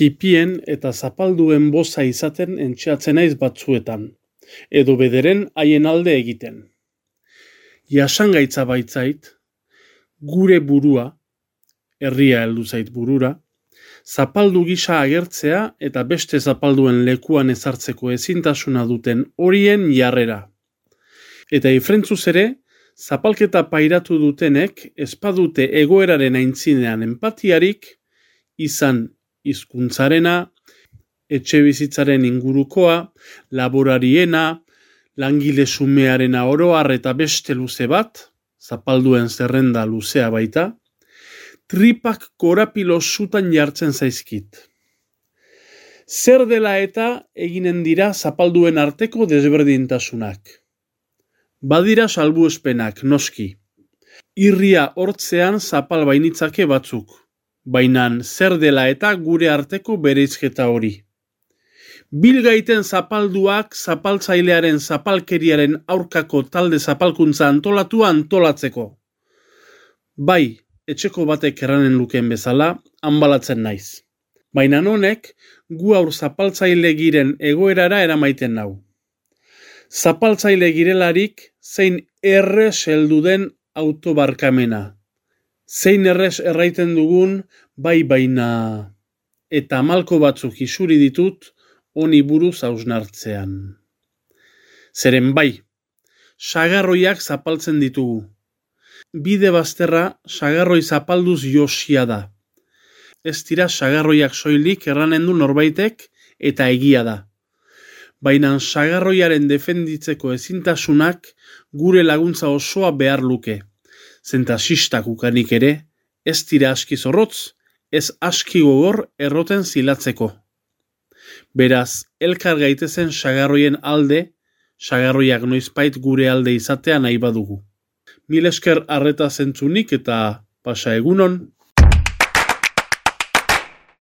tipien eta zapalduen boza izaten entxeatzen naiz batzuetan, edo bederen haien alde egiten. Jasangaitza baitzait, gure burua, herria heldu zait burura, zapaldu gisa agertzea eta beste zapalduen lekuan ezartzeko ezintasuna duten horien jarrera. Eta ifrentzuz ere, zapalketa pairatu dutenek espadute egoeraren aintzinean empatiarik, izan hizkuntzarena, etxe bizitzaren ingurukoa, laborariena, langile sumearena oroar eta beste luze bat, zapalduen zerrenda luzea baita, tripak korapilo zutan jartzen zaizkit. Zer dela eta eginen dira zapalduen arteko desberdintasunak. Badira salbuespenak, noski. Irria hortzean zapal bainitzake batzuk bainan zer dela eta gure arteko bereizketa hori. Bilgaiten zapalduak zapaltzailearen zapalkeriaren aurkako talde zapalkuntza antolatua antolatzeko. Bai, etxeko batek erranen lukeen bezala, hanbalatzen naiz. Baina honek gu aur zapaltzaile giren egoerara eramaiten nau. Zapaltzaile girelarik zein erre seldu den autobarkamena zein errez erraiten dugun, bai baina eta malko batzuk isuri ditut, honi buruz hausnartzean. Zeren bai, sagarroiak zapaltzen ditugu. Bide bazterra, sagarroi zapalduz josia da. Ez dira sagarroiak soilik erranen du norbaitek eta egia da. Baina sagarroiaren defenditzeko ezintasunak gure laguntza osoa behar luke zentasistak ukanik ere, ez dira aski zorrotz, ez aski gogor erroten zilatzeko. Beraz, elkar gaitezen sagarroien alde, sagarroiak noizpait gure alde izatea nahi badugu. Mil esker arreta zentzunik eta pasa egunon.